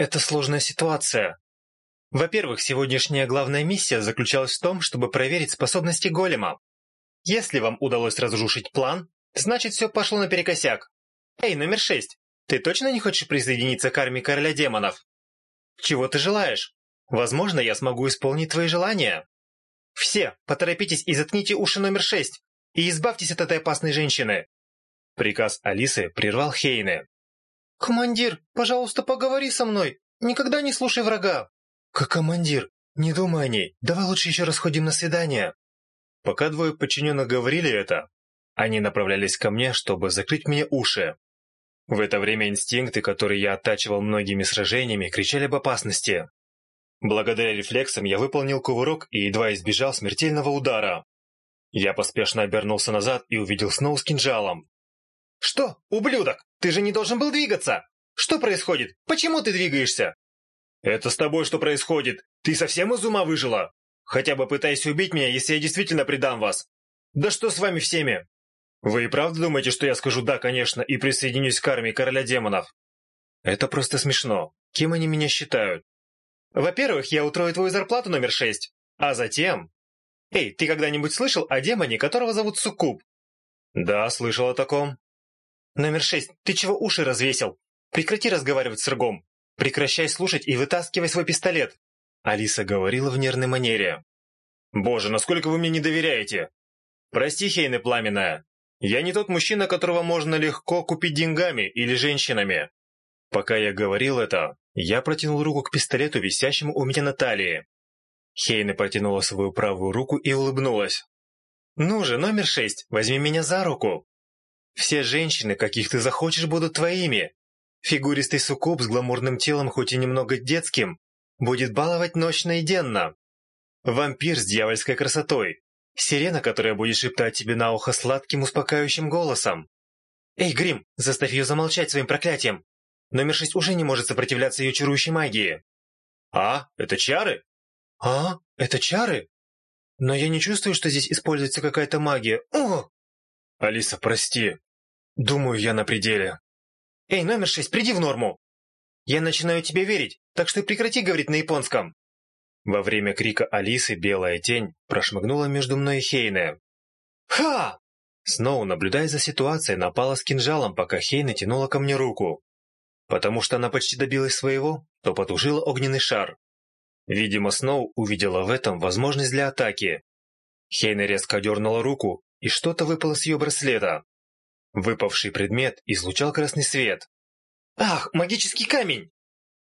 Это сложная ситуация. Во-первых, сегодняшняя главная миссия заключалась в том, чтобы проверить способности голема. Если вам удалось разрушить план, значит все пошло наперекосяк. Эй, номер шесть, ты точно не хочешь присоединиться к армии короля демонов? Чего ты желаешь? Возможно, я смогу исполнить твои желания. Все, поторопитесь и заткните уши номер шесть, и избавьтесь от этой опасной женщины. Приказ Алисы прервал Хейне. «Командир, пожалуйста, поговори со мной! Никогда не слушай врага!» «Как командир? Не думай о ней! Давай лучше еще раз ходим на свидание!» Пока двое подчиненных говорили это, они направлялись ко мне, чтобы закрыть мне уши. В это время инстинкты, которые я оттачивал многими сражениями, кричали об опасности. Благодаря рефлексам я выполнил кувырок и едва избежал смертельного удара. Я поспешно обернулся назад и увидел Сноу с кинжалом. «Что, ублюдок? Ты же не должен был двигаться! Что происходит? Почему ты двигаешься?» «Это с тобой что происходит? Ты совсем из ума выжила? Хотя бы пытайся убить меня, если я действительно предам вас. Да что с вами всеми?» «Вы и правда думаете, что я скажу «да, конечно» и присоединюсь к армии короля демонов?» «Это просто смешно. Кем они меня считают?» «Во-первых, я утрою твою зарплату номер шесть. А затем...» «Эй, ты когда-нибудь слышал о демоне, которого зовут Суккуб?» «Да, слышал о таком. Номер шесть, ты чего уши развесил? Прекрати разговаривать с Ргом. Прекращай слушать и вытаскивай свой пистолет. Алиса говорила в нервной манере. Боже, насколько вы мне не доверяете? Прости, Хейна Пламенная. Я не тот мужчина, которого можно легко купить деньгами или женщинами. Пока я говорил это, я протянул руку к пистолету, висящему у меня на талии. Хейна протянула свою правую руку и улыбнулась. «Ну же, номер шесть, возьми меня за руку!» Все женщины, каких ты захочешь, будут твоими. Фигуристый суккуб с гламурным телом, хоть и немного детским, будет баловать ночно и денно. Вампир с дьявольской красотой. Сирена, которая будет шептать тебе на ухо сладким, успокаивающим голосом. Эй, Грим, заставь ее замолчать своим проклятием. Номер шесть уже не может сопротивляться ее чарующей магии. А, это чары? А, это чары? Но я не чувствую, что здесь используется какая-то магия. О! Алиса, прости, Думаю, я на пределе. Эй, номер шесть, приди в норму! Я начинаю тебе верить, так что прекрати говорить на японском. Во время крика Алисы белая тень прошмыгнула между мной и Хейне. «Ха!» Сноу, наблюдая за ситуацией, напала с кинжалом, пока Хейна тянула ко мне руку. Потому что она почти добилась своего, то потушила огненный шар. Видимо, Сноу увидела в этом возможность для атаки. Хейна резко дернула руку, и что-то выпало с ее браслета. Выпавший предмет излучал красный свет. «Ах, магический камень!»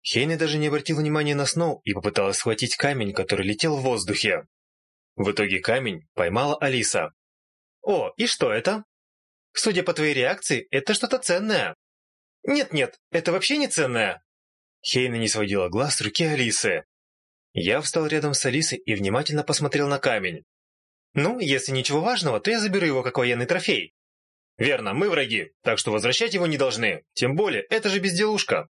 Хейни даже не обратил внимания на Сноу и попыталась схватить камень, который летел в воздухе. В итоге камень поймала Алиса. «О, и что это?» «Судя по твоей реакции, это что-то ценное». «Нет-нет, это вообще не ценное!» Хейна не сводила глаз с руки Алисы. Я встал рядом с Алисой и внимательно посмотрел на камень. «Ну, если ничего важного, то я заберу его как военный трофей». Верно, мы враги, так что возвращать его не должны. Тем более, это же безделушка.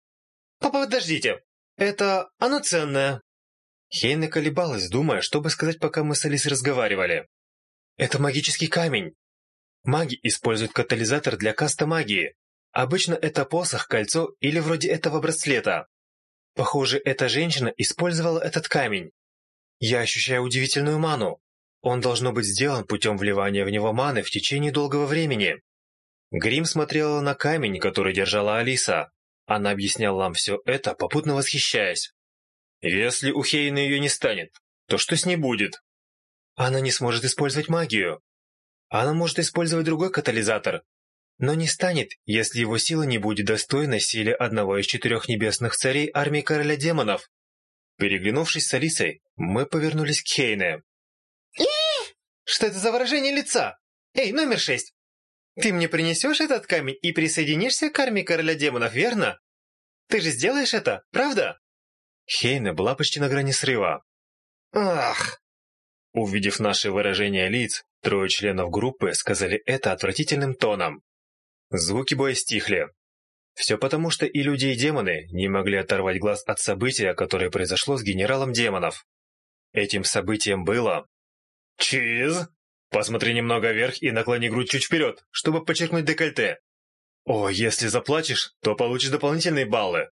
Папа, подождите. Это оно ценное. Хейна колебалась, думая, что бы сказать, пока мы с Алисой разговаривали. Это магический камень. Маги используют катализатор для каста магии. Обычно это посох, кольцо или вроде этого браслета. Похоже, эта женщина использовала этот камень. Я ощущаю удивительную ману. Он должно быть сделан путем вливания в него маны в течение долгого времени. Грим смотрела на камень, который держала Алиса. Она объясняла нам все это, попутно восхищаясь. «Если у Хейна ее не станет, то что с ней будет?» «Она не сможет использовать магию. Она может использовать другой катализатор, но не станет, если его сила не будет достойна силе одного из четырех небесных царей армии короля демонов». Переглянувшись с Алисой, мы повернулись к Хейне. «Что это за выражение лица? Эй, номер шесть, ты мне принесешь этот камень и присоединишься к армии короля демонов, верно? Ты же сделаешь это, правда?» Хейна была почти на грани срыва. «Ах!» Увидев наши выражения лиц, трое членов группы сказали это отвратительным тоном. Звуки боя стихли. Все потому, что и люди, и демоны не могли оторвать глаз от события, которое произошло с генералом демонов. Этим событием было... «Чиз!» Посмотри немного вверх и наклони грудь чуть вперед, чтобы подчеркнуть декольте. О, если заплачешь, то получишь дополнительные баллы.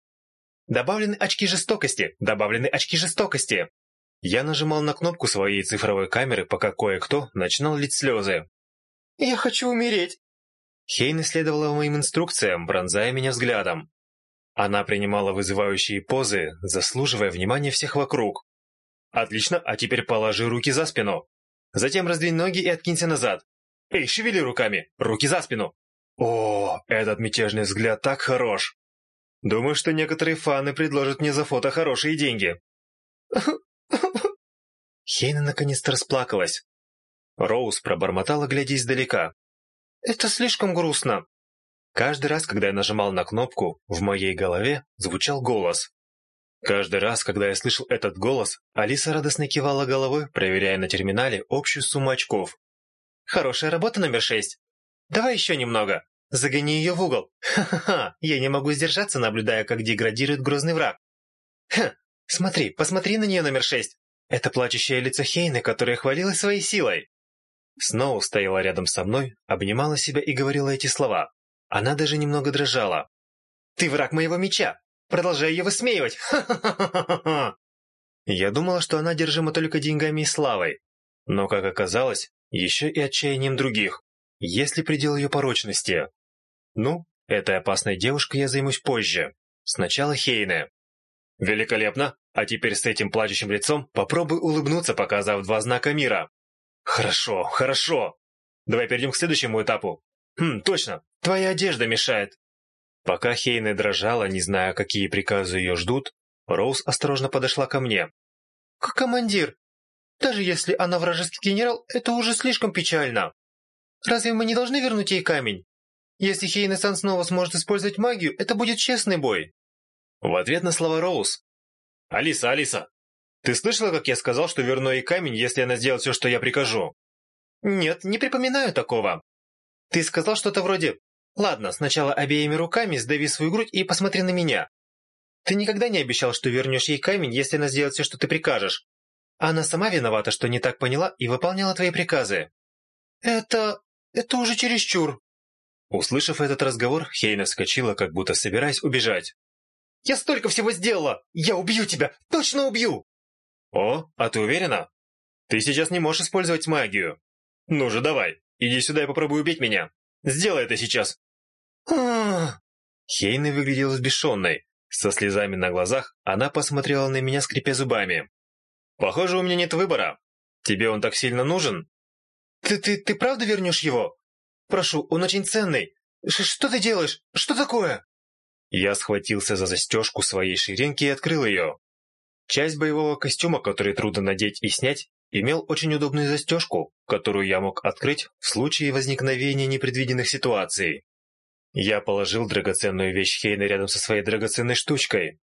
Добавлены очки жестокости, добавлены очки жестокости. Я нажимал на кнопку своей цифровой камеры, пока кое-кто начинал лить слезы. «Я хочу умереть!» Хейн следовала моим инструкциям, пронзая меня взглядом. Она принимала вызывающие позы, заслуживая внимания всех вокруг. «Отлично, а теперь положи руки за спину!» Затем раздвинь ноги и откинься назад. Эй, шевели руками, руки за спину. О, этот мятежный взгляд так хорош. Думаю, что некоторые фаны предложат мне за фото хорошие деньги. Хейна наконец-то расплакалась. Роуз пробормотала, глядя издалека. «Это слишком грустно». Каждый раз, когда я нажимал на кнопку, в моей голове звучал голос. Каждый раз, когда я слышал этот голос, Алиса радостно кивала головой, проверяя на терминале общую сумму очков. «Хорошая работа, номер шесть. Давай еще немного. Загони ее в угол. Ха-ха-ха, я не могу сдержаться, наблюдая, как деградирует грозный враг. Ха! смотри, посмотри на нее, номер шесть. Это плачущее лицо Хейны, которая хвалилась своей силой». Сноу стояла рядом со мной, обнимала себя и говорила эти слова. Она даже немного дрожала. «Ты враг моего меча! продолжая ее высмеивать. Ха-ха-ха-ха! Я думала, что она держима только деньгами и славой, но, как оказалось, еще и отчаянием других, если предел ее порочности. Ну, этой опасной девушкой я займусь позже. Сначала Хейне. Великолепно! А теперь с этим плачущим лицом попробуй улыбнуться, показав два знака мира. Хорошо, хорошо. Давай перейдем к следующему этапу. Хм, точно, твоя одежда мешает. Пока Хейна дрожала, не зная, какие приказы ее ждут, Роуз осторожно подошла ко мне. «Как командир, даже если она вражеский генерал, это уже слишком печально. Разве мы не должны вернуть ей камень? Если Хейна-сан снова сможет использовать магию, это будет честный бой». В ответ на слова Роуз. «Алиса, Алиса, ты слышала, как я сказал, что верну ей камень, если она сделает все, что я прикажу?» «Нет, не припоминаю такого. Ты сказал что-то вроде Ладно, сначала обеими руками сдави свою грудь и посмотри на меня. Ты никогда не обещал, что вернешь ей камень, если она сделает все, что ты прикажешь. Она сама виновата, что не так поняла и выполняла твои приказы. Это... это уже чересчур. Услышав этот разговор, Хейна вскочила, как будто собираясь убежать. «Я столько всего сделала! Я убью тебя! Точно убью!» «О, а ты уверена? Ты сейчас не можешь использовать магию. Ну же, давай, иди сюда и попробуй убить меня. Сделай это сейчас!» Хейна выглядела сбешенной. Со слезами на глазах она посмотрела на меня, скрипя зубами. «Похоже, у меня нет выбора. Тебе он так сильно нужен?» «Ты, ты, ты правда вернешь его? Прошу, он очень ценный. Ш что ты делаешь? Что такое?» Я схватился за застежку своей ширинки и открыл ее. Часть боевого костюма, который трудно надеть и снять, имел очень удобную застежку, которую я мог открыть в случае возникновения непредвиденных ситуаций. Я положил драгоценную вещь Хейна рядом со своей драгоценной штучкой.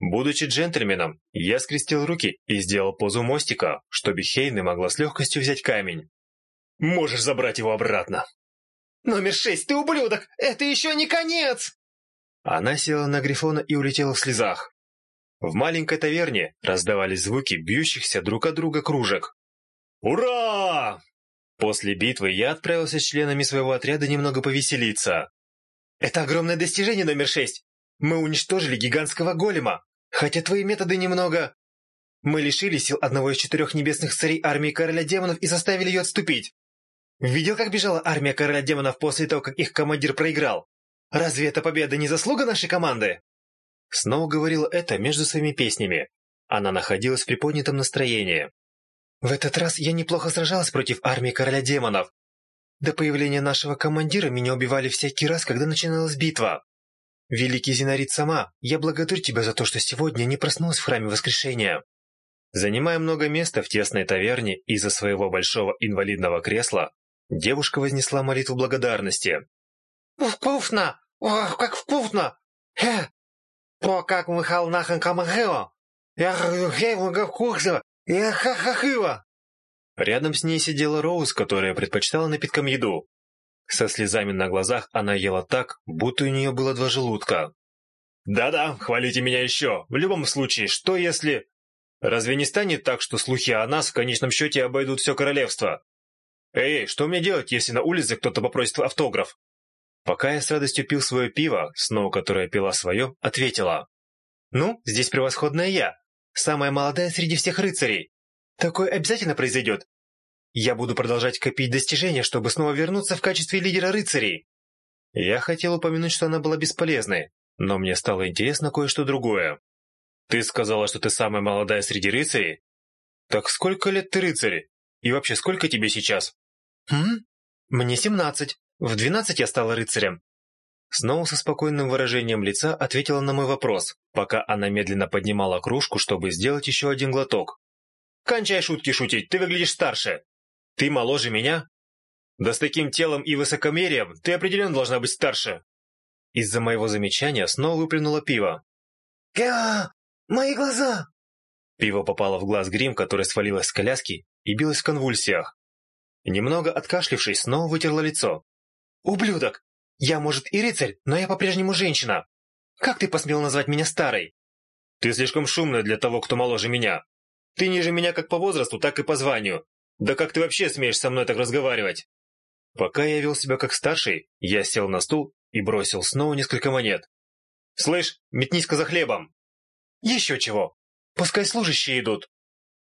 Будучи джентльменом, я скрестил руки и сделал позу мостика, чтобы Хейна могла с легкостью взять камень. «Можешь забрать его обратно!» «Номер шесть, ты ублюдок! Это еще не конец!» Она села на Грифона и улетела в слезах. В маленькой таверне раздавались звуки бьющихся друг от друга кружек. «Ура!» После битвы я отправился с членами своего отряда немного повеселиться. Это огромное достижение номер шесть. Мы уничтожили гигантского голема. Хотя твои методы немного... Мы лишили сил одного из четырех небесных царей армии короля демонов и заставили ее отступить. Видел, как бежала армия короля демонов после того, как их командир проиграл? Разве эта победа не заслуга нашей команды? Сноу говорила это между своими песнями. Она находилась в приподнятом настроении. В этот раз я неплохо сражалась против армии короля демонов. До появления нашего командира меня убивали всякий раз, когда начиналась битва. Великий Зинарит сама, я благодарю тебя за то, что сегодня не проснулась в храме воскрешения. Занимая много места в тесной таверне из-за своего большого инвалидного кресла, девушка вознесла молитву благодарности. «Вкусно! Ох, как вкусно! Хе! То, как мы халнахан камахео! Я хахева гавкухзева! Я хахахива!» Рядом с ней сидела Роуз, которая предпочитала напиткам еду. Со слезами на глазах она ела так, будто у нее было два желудка. «Да-да, хвалите меня еще. В любом случае, что если...» «Разве не станет так, что слухи о нас в конечном счете обойдут все королевство?» «Эй, что мне делать, если на улице кто-то попросит автограф?» Пока я с радостью пил свое пиво, Сноу, которая пила свое, ответила. «Ну, здесь превосходная я. Самая молодая среди всех рыцарей. Такое обязательно произойдет. Я буду продолжать копить достижения, чтобы снова вернуться в качестве лидера рыцарей. Я хотел упомянуть, что она была бесполезной, но мне стало интересно кое-что другое. Ты сказала, что ты самая молодая среди рыцарей? Так сколько лет ты рыцарь? И вообще, сколько тебе сейчас? Хм? Мне семнадцать. В двенадцать я стала рыцарем. Снова со спокойным выражением лица ответила на мой вопрос, пока она медленно поднимала кружку, чтобы сделать еще один глоток. Кончай шутки шутить, ты выглядишь старше. Ты моложе меня? Да с таким телом и высокомерием ты определенно должна быть старше. Из-за моего замечания снова выплюнуло пиво. Га! Мои глаза! Пиво попало в глаз грим, который свалилось с коляски и билось в конвульсиях. Немного откашлившись, снова вытерла лицо. «Ублюдок! Я, может, и рыцарь, но я по-прежнему женщина. Как ты посмел назвать меня старой?» «Ты слишком шумная для того, кто моложе меня», ты ниже меня как по возрасту, так и по званию. Да как ты вообще смеешь со мной так разговаривать?» Пока я вел себя как старший, я сел на стул и бросил снова несколько монет. «Слышь, метнись-ка за хлебом!» «Еще чего! Пускай служащие идут!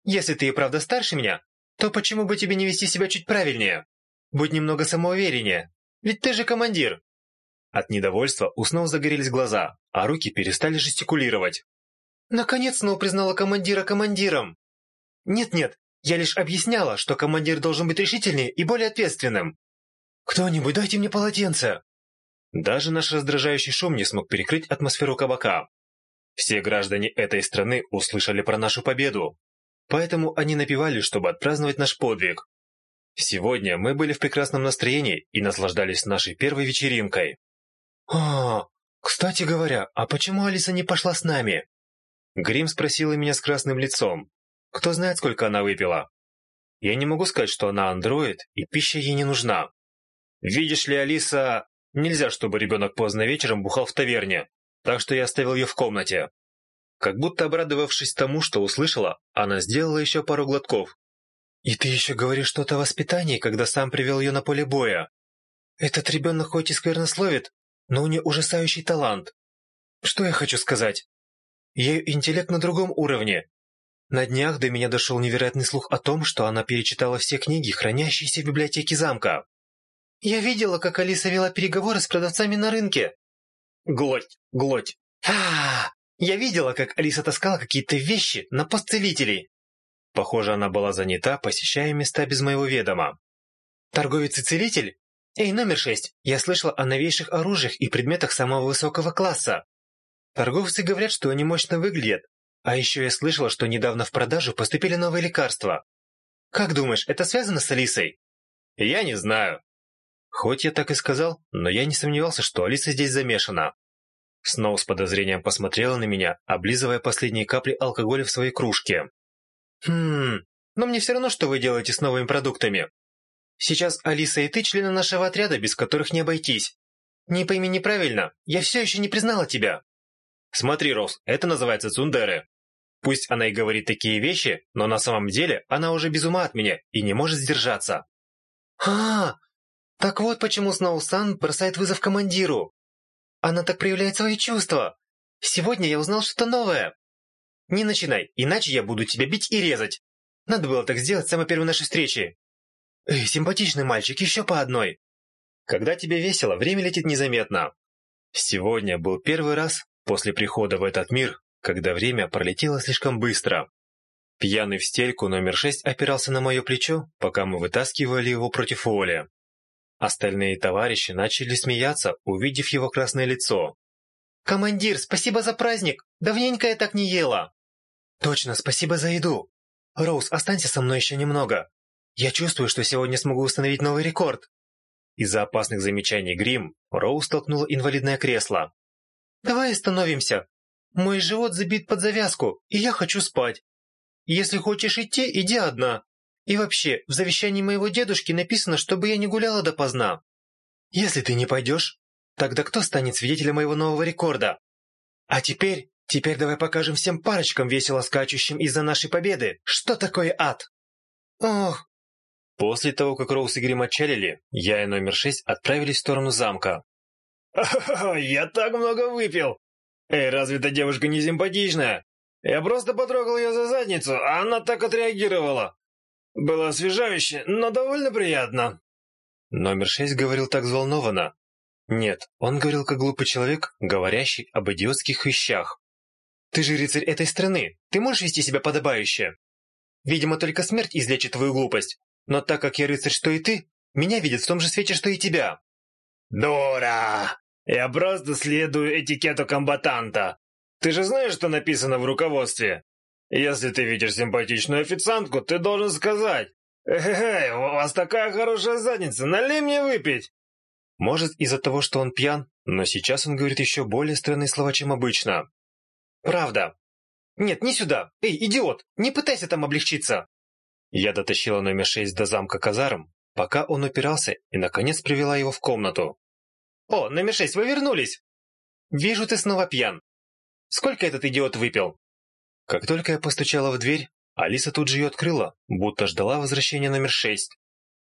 Если ты и правда старше меня, то почему бы тебе не вести себя чуть правильнее? Будь немного самоувереннее, ведь ты же командир!» От недовольства у снов загорелись глаза, а руки перестали жестикулировать. Наконец снова признала командира командиром. Нет-нет, я лишь объясняла, что командир должен быть решительнее и более ответственным. Кто-нибудь, дайте мне полотенце. Даже наш раздражающий шум не смог перекрыть атмосферу кабака. Все граждане этой страны услышали про нашу победу. Поэтому они напевали, чтобы отпраздновать наш подвиг. Сегодня мы были в прекрасном настроении и наслаждались нашей первой вечеринкой. А, кстати говоря, а почему Алиса не пошла с нами? Грим спросила меня с красным лицом. Кто знает, сколько она выпила? Я не могу сказать, что она андроид, и пища ей не нужна. Видишь ли, Алиса, нельзя, чтобы ребенок поздно вечером бухал в таверне, так что я оставил ее в комнате. Как будто обрадовавшись тому, что услышала, она сделала еще пару глотков. «И ты еще говоришь что-то о воспитании, когда сам привел ее на поле боя. Этот ребенок хоть и сквернословит, но у нее ужасающий талант. Что я хочу сказать? Ее интеллект на другом уровне. На днях до меня дошел невероятный слух о том, что она перечитала все книги, хранящиеся в библиотеке замка. Я видела, как Алиса вела переговоры с продавцами на рынке. Глоть, глоть. А, -а, а Я видела, как Алиса таскала какие-то вещи на постцелителей. Похоже, она была занята, посещая места без моего ведома. Торговец и целитель? Эй, номер шесть. Я слышала о новейших оружиях и предметах самого высокого класса. Торговцы говорят, что они мощно выглядят. А еще я слышала, что недавно в продажу поступили новые лекарства. Как думаешь, это связано с Алисой? Я не знаю. Хоть я так и сказал, но я не сомневался, что Алиса здесь замешана. Сноу с подозрением посмотрела на меня, облизывая последние капли алкоголя в своей кружке. Хм, но мне все равно, что вы делаете с новыми продуктами. Сейчас Алиса и ты члены нашего отряда, без которых не обойтись. Не пойми неправильно, я все еще не признала тебя. Смотри, Рос, это называется цундеры. Пусть она и говорит такие вещи, но на самом деле она уже без ума от меня и не может сдержаться. А, так вот почему Сноусан бросает вызов командиру. Она так проявляет свои чувства. Сегодня я узнал что-то новое. Не начинай, иначе я буду тебя бить и резать. Надо было так сделать с самой первой нашей встречи. Эй, симпатичный мальчик, еще по одной. Когда тебе весело, время летит незаметно. Сегодня был первый раз, После прихода в этот мир, когда время пролетело слишком быстро. Пьяный в стельку номер шесть опирался на мое плечо, пока мы вытаскивали его против воли. Остальные товарищи начали смеяться, увидев его красное лицо. «Командир, спасибо за праздник! Давненько я так не ела!» «Точно, спасибо за еду! Роуз, останься со мной еще немного. Я чувствую, что сегодня смогу установить новый рекорд!» Из-за опасных замечаний Грим Роуз толкнула инвалидное кресло. Давай остановимся. Мой живот забит под завязку, и я хочу спать. Если хочешь идти, иди одна. И вообще, в завещании моего дедушки написано, чтобы я не гуляла допоздна. Если ты не пойдешь, тогда кто станет свидетелем моего нового рекорда? А теперь, теперь давай покажем всем парочкам, весело скачущим из-за нашей победы, что такое ад. Ох, После того, как Роуз и Грим отчалили, я и номер шесть отправились в сторону замка. Я так много выпил. Эй, разве эта девушка не симпатичная? Я просто потрогал ее за задницу, а она так отреагировала. Было освежающе, но довольно приятно. Номер шесть говорил так взволнованно. Нет, он говорил как глупый человек, говорящий об идиотских вещах. Ты же рыцарь этой страны, ты можешь вести себя подобающе. Видимо, только смерть излечит твою глупость. Но так как я рыцарь, что и ты, меня видят в том же свете, что и тебя. Дора! Я просто следую этикету комбатанта. Ты же знаешь, что написано в руководстве? Если ты видишь симпатичную официантку, ты должен сказать. «Эй, у вас такая хорошая задница, налей мне выпить!» Может, из-за того, что он пьян, но сейчас он говорит еще более странные слова, чем обычно. «Правда. Нет, не сюда. Эй, идиот, не пытайся там облегчиться!» Я дотащила номер шесть до замка казарм, пока он упирался и, наконец, привела его в комнату. «О, номер шесть, вы вернулись!» «Вижу, ты снова пьян. Сколько этот идиот выпил?» Как только я постучала в дверь, Алиса тут же ее открыла, будто ждала возвращения номер шесть.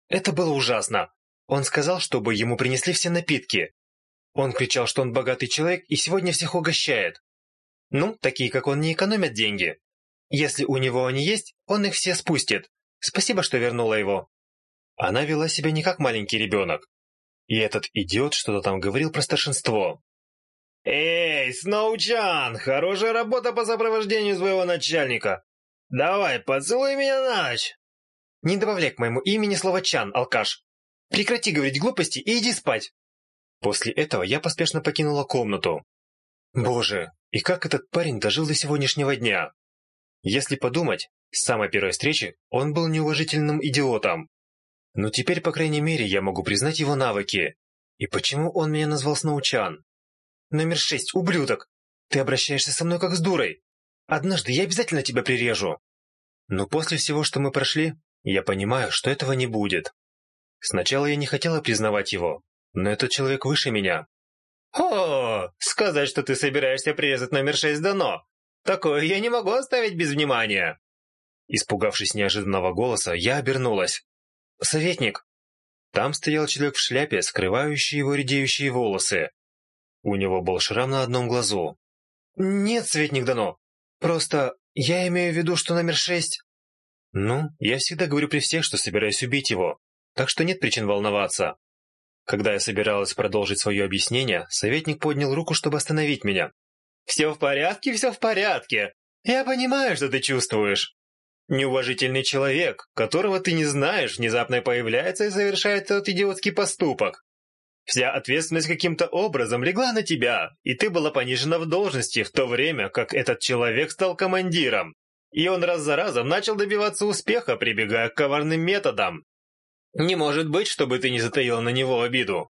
Это было ужасно. Он сказал, чтобы ему принесли все напитки. Он кричал, что он богатый человек и сегодня всех угощает. Ну, такие, как он, не экономят деньги. Если у него они есть, он их все спустит. Спасибо, что вернула его. Она вела себя не как маленький ребенок. И этот идиот что-то там говорил про старшинство. «Эй, Сноучан, хорошая работа по сопровождению своего начальника. Давай, поцелуй меня на ночь!» «Не добавляй к моему имени слово «Чан», алкаш. Прекрати говорить глупости и иди спать!» После этого я поспешно покинула комнату. Боже, и как этот парень дожил до сегодняшнего дня? Если подумать, с самой первой встречи он был неуважительным идиотом. Но теперь, по крайней мере, я могу признать его навыки. И почему он меня назвал Сноучан? Номер шесть, ублюдок! Ты обращаешься со мной как с дурой. Однажды я обязательно тебя прирежу. Но после всего, что мы прошли, я понимаю, что этого не будет. Сначала я не хотела признавать его, но этот человек выше меня. О, сказать, что ты собираешься прирезать номер шесть дано. Такое я не могу оставить без внимания. Испугавшись неожиданного голоса, я обернулась. Советник!» Там стоял человек в шляпе, скрывающий его редеющие волосы. У него был шрам на одном глазу. «Нет, Светник Дано! Просто я имею в виду, что номер шесть...» «Ну, я всегда говорю при всех, что собираюсь убить его, так что нет причин волноваться». Когда я собиралась продолжить свое объяснение, советник поднял руку, чтобы остановить меня. «Все в порядке, все в порядке. Я понимаю, что ты чувствуешь. Неуважительный человек, которого ты не знаешь, внезапно появляется и совершает этот идиотский поступок. Вся ответственность каким-то образом легла на тебя, и ты была понижена в должности в то время, как этот человек стал командиром. И он раз за разом начал добиваться успеха, прибегая к коварным методам. Не может быть, чтобы ты не затаила на него обиду.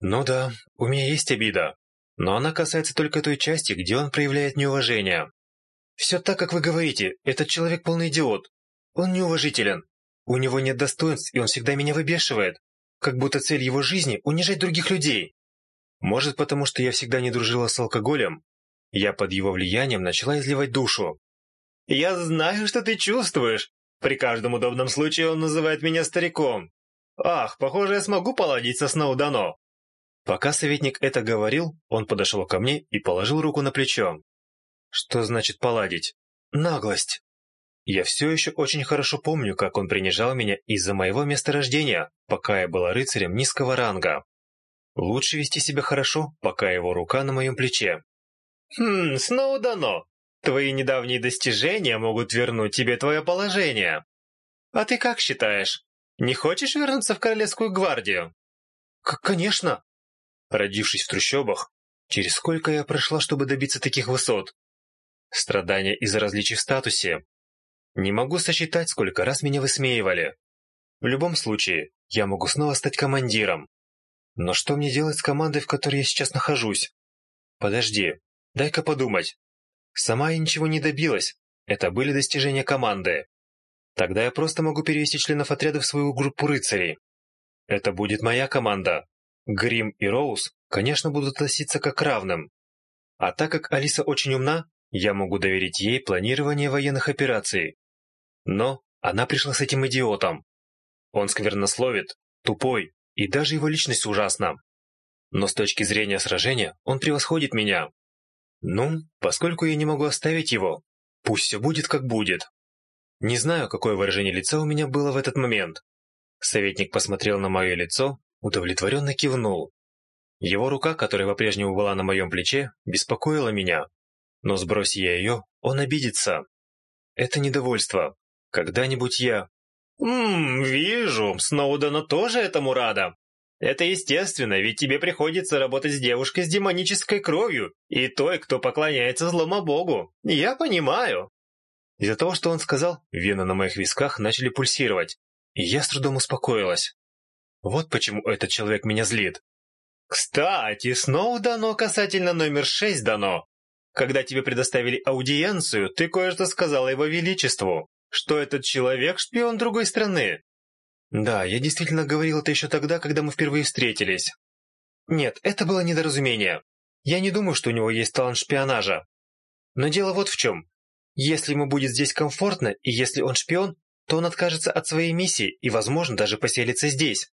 Ну да, у меня есть обида. Но она касается только той части, где он проявляет неуважение. Все так, как вы говорите. Этот человек полный идиот. Он неуважителен. У него нет достоинств, и он всегда меня выбешивает. Как будто цель его жизни — унижать других людей. Может, потому что я всегда не дружила с алкоголем? Я под его влиянием начала изливать душу. «Я знаю, что ты чувствуешь. При каждом удобном случае он называет меня стариком. Ах, похоже, я смогу поладить со Сноудано». Пока советник это говорил, он подошел ко мне и положил руку на плечо. Что значит поладить? Наглость. Я все еще очень хорошо помню, как он принижал меня из-за моего месторождения, пока я была рыцарем низкого ранга. Лучше вести себя хорошо, пока его рука на моем плече. Хм, снова дано. Твои недавние достижения могут вернуть тебе твое положение. А ты как считаешь? Не хочешь вернуться в Королевскую гвардию? К конечно. Родившись в трущобах, через сколько я прошла, чтобы добиться таких высот? Страдания из-за различий в статусе. Не могу сосчитать, сколько раз меня высмеивали. В любом случае, я могу снова стать командиром. Но что мне делать с командой, в которой я сейчас нахожусь? Подожди, дай-ка подумать. Сама я ничего не добилась. Это были достижения команды. Тогда я просто могу перевести членов отряда в свою группу рыцарей. Это будет моя команда. Грим и Роуз, конечно, будут относиться как равным. А так как Алиса очень умна, я могу доверить ей планирование военных операций. Но она пришла с этим идиотом. Он сквернословит, тупой, и даже его личность ужасна. Но с точки зрения сражения он превосходит меня. Ну, поскольку я не могу оставить его, пусть все будет как будет. Не знаю, какое выражение лица у меня было в этот момент. Советник посмотрел на мое лицо, удовлетворенно кивнул. Его рука, которая по-прежнему была на моем плече, беспокоила меня. Но сбрось я ее, он обидится. Это недовольство. Когда-нибудь я... «Ммм, вижу, Сноудена тоже этому рада. Это естественно, ведь тебе приходится работать с девушкой с демонической кровью и той, кто поклоняется злому богу. Я понимаю». Из-за того, что он сказал, вены на моих висках начали пульсировать, и я с трудом успокоилась. Вот почему этот человек меня злит. «Кстати, Сноу касательно номер шесть дано. Когда тебе предоставили аудиенцию, ты кое-что сказала его величеству, что этот человек шпион другой страны. Да, я действительно говорил это еще тогда, когда мы впервые встретились. Нет, это было недоразумение. Я не думаю, что у него есть талант шпионажа. Но дело вот в чем. Если ему будет здесь комфортно, и если он шпион, то он откажется от своей миссии и, возможно, даже поселится здесь.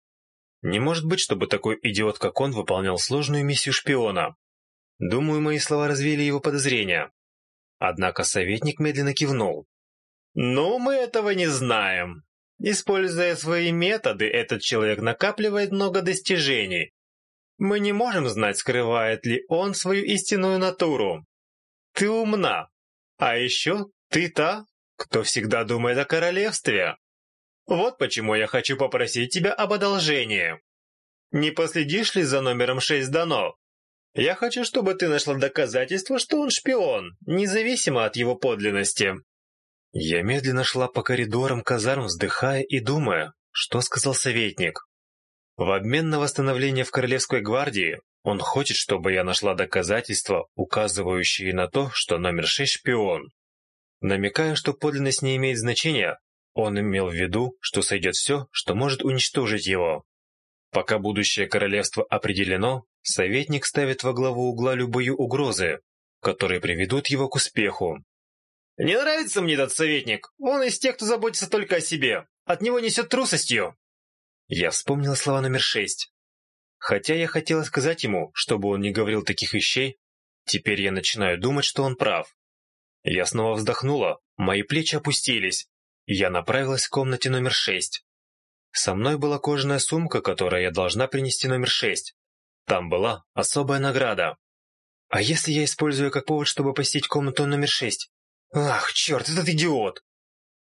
Не может быть, чтобы такой идиот, как он, выполнял сложную миссию шпиона. Думаю, мои слова развели его подозрения. Однако советник медленно кивнул. «Но мы этого не знаем. Используя свои методы, этот человек накапливает много достижений. Мы не можем знать, скрывает ли он свою истинную натуру. Ты умна. А еще ты та, кто всегда думает о королевстве. Вот почему я хочу попросить тебя об одолжении. Не последишь ли за номером шесть дано?» Я хочу, чтобы ты нашла доказательство, что он шпион, независимо от его подлинности». Я медленно шла по коридорам казарм, вздыхая и думая, что сказал советник. В обмен на восстановление в Королевской гвардии он хочет, чтобы я нашла доказательства, указывающие на то, что номер шесть шпион. Намекая, что подлинность не имеет значения, он имел в виду, что сойдет все, что может уничтожить его. Пока будущее королевства определено, советник ставит во главу угла любые угрозы, которые приведут его к успеху. «Не нравится мне этот советник. Он из тех, кто заботится только о себе. От него несет трусостью». Я вспомнила слова номер шесть. Хотя я хотела сказать ему, чтобы он не говорил таких вещей, теперь я начинаю думать, что он прав. Я снова вздохнула, мои плечи опустились. и Я направилась к комнате номер шесть. Со мной была кожаная сумка, которую я должна принести номер шесть. Там была особая награда. А если я использую как повод, чтобы посетить комнату номер шесть? Ах, черт, этот идиот!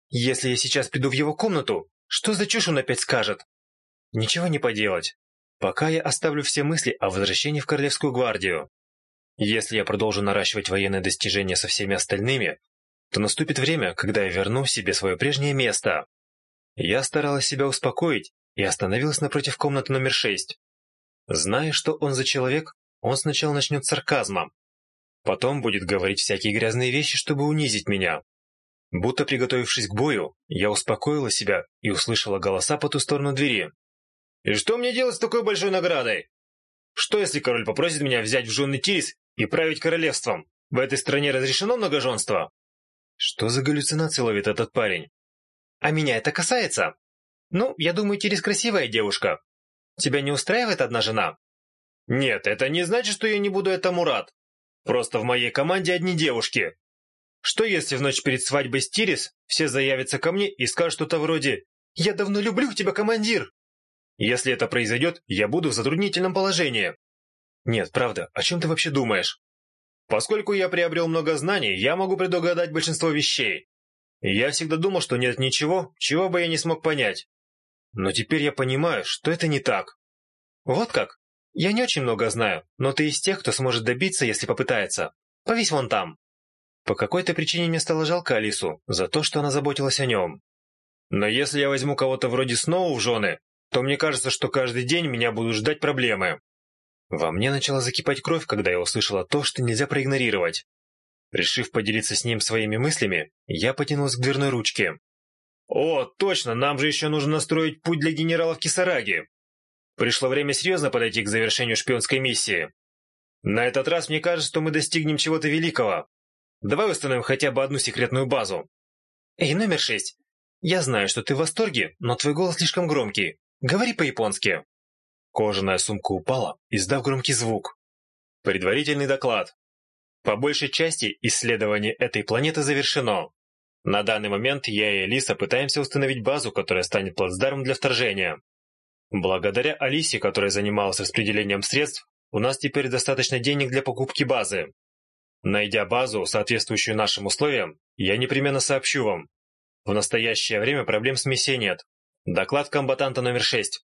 Если я сейчас приду в его комнату, что за чушь он опять скажет? Ничего не поделать. Пока я оставлю все мысли о возвращении в Королевскую гвардию. Если я продолжу наращивать военные достижения со всеми остальными, то наступит время, когда я верну себе свое прежнее место. Я старалась себя успокоить и остановилась напротив комнаты номер шесть. Зная, что он за человек, он сначала начнет сарказмом. Потом будет говорить всякие грязные вещи, чтобы унизить меня. Будто приготовившись к бою, я успокоила себя и услышала голоса по ту сторону двери. «И что мне делать с такой большой наградой? Что, если король попросит меня взять в жены Тирис и править королевством? В этой стране разрешено многоженство?» Что за галлюцинации ловит этот парень? А меня это касается. Ну, я думаю, Терес красивая девушка. Тебя не устраивает одна жена? Нет, это не значит, что я не буду этому рад. Просто в моей команде одни девушки. Что если в ночь перед свадьбой с Тирис все заявятся ко мне и скажут что-то вроде «Я давно люблю тебя, командир!» Если это произойдет, я буду в затруднительном положении. Нет, правда, о чем ты вообще думаешь? Поскольку я приобрел много знаний, я могу предугадать большинство вещей. Я всегда думал, что нет ничего, чего бы я не смог понять. Но теперь я понимаю, что это не так. Вот как? Я не очень много знаю, но ты из тех, кто сможет добиться, если попытается. Повесь вон там. По какой-то причине мне стало жалко Алису за то, что она заботилась о нем. Но если я возьму кого-то вроде Сноу в жены, то мне кажется, что каждый день меня будут ждать проблемы. Во мне начала закипать кровь, когда я услышала то, что нельзя проигнорировать. Решив поделиться с ним своими мыслями, я потянулся к дверной ручке. «О, точно, нам же еще нужно настроить путь для генерала в Кисараге!» Пришло время серьезно подойти к завершению шпионской миссии. На этот раз мне кажется, что мы достигнем чего-то великого. Давай установим хотя бы одну секретную базу. Эй, номер шесть. Я знаю, что ты в восторге, но твой голос слишком громкий. Говори по-японски. Кожаная сумка упала, издав громкий звук. Предварительный доклад. По большей части исследование этой планеты завершено. На данный момент я и Алиса пытаемся установить базу, которая станет плацдармом для вторжения. Благодаря Алисе, которая занималась распределением средств, у нас теперь достаточно денег для покупки базы. Найдя базу, соответствующую нашим условиям, я непременно сообщу вам. В настоящее время проблем с миссией нет. Доклад комбатанта номер 6.